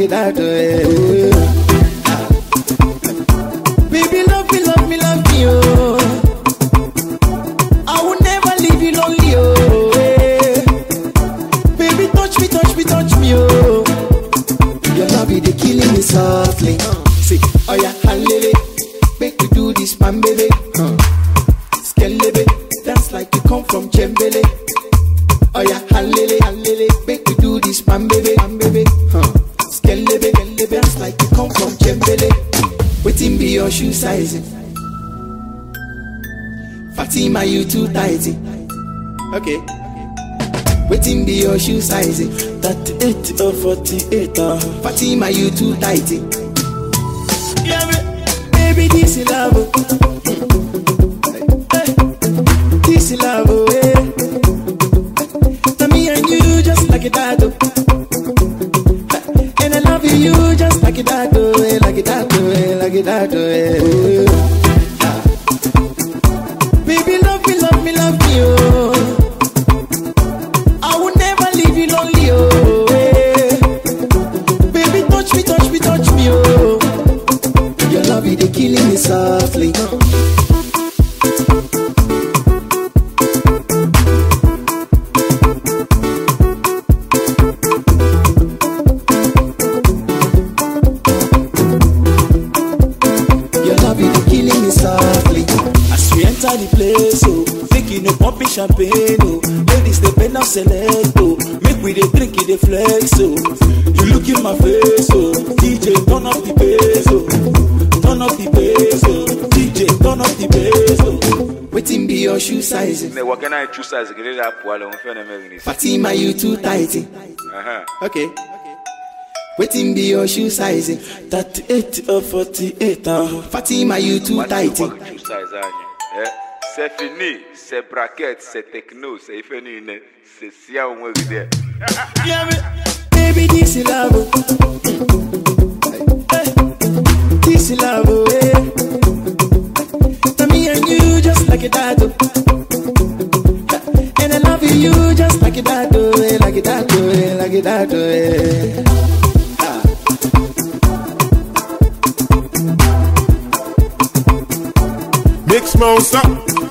it that way, it. Baby, love me, love me, love me, oh. I will never leave you lonely, oh. Baby, touch me, touch me, touch me, oh. Your love is the killing me softly. See, oh yeah, halele, make we do this, man, baby. Uh. Skelebe, dance like you come from Chembele. Oh yeah, halele, halele, make we do this, man, baby. Waiting be your shoe sizing. Fatima, you too tighty. Okay. Waiting be your shoe sizing. 38 or 48. Uh. Fatima, you too tighty. Yeah, ba- baby, this is love. That, eh. Ah. Baby, love me, love me, love me, oh. I will never leave you lonely, oh. eh. Baby, touch me, touch me, touch me, oh. Your love the killing me softly. As we enter the place, oh, thinking of pumping champagne, oh, ladies they bend down select, oh, make we dey drink it, dey flex, oh. You look in my face, oh, DJ turn up the bass, oh, turn up the bass, oh, DJ turn up the bass, oh. Waiting be your shoe sizing. Ne waka na chu size gele da po ala on fe na me ni. Fatima, you too tighty. Aha. Okay. Waiting be your shoe sizing. 38 or 48, uh, Fatima, you too What tighty. you chu size anyi. Eh, c'est fini, c'est bracket, c'est techno, c'est fini ne. C'est sia on we there. Baby, this is love. oh. This is love, eh. To me and you just like it that, oh. And I love you just like it that, oh, eh, like it that, oh, eh, like it that, oh, eh. Ah. Big smoke, stop.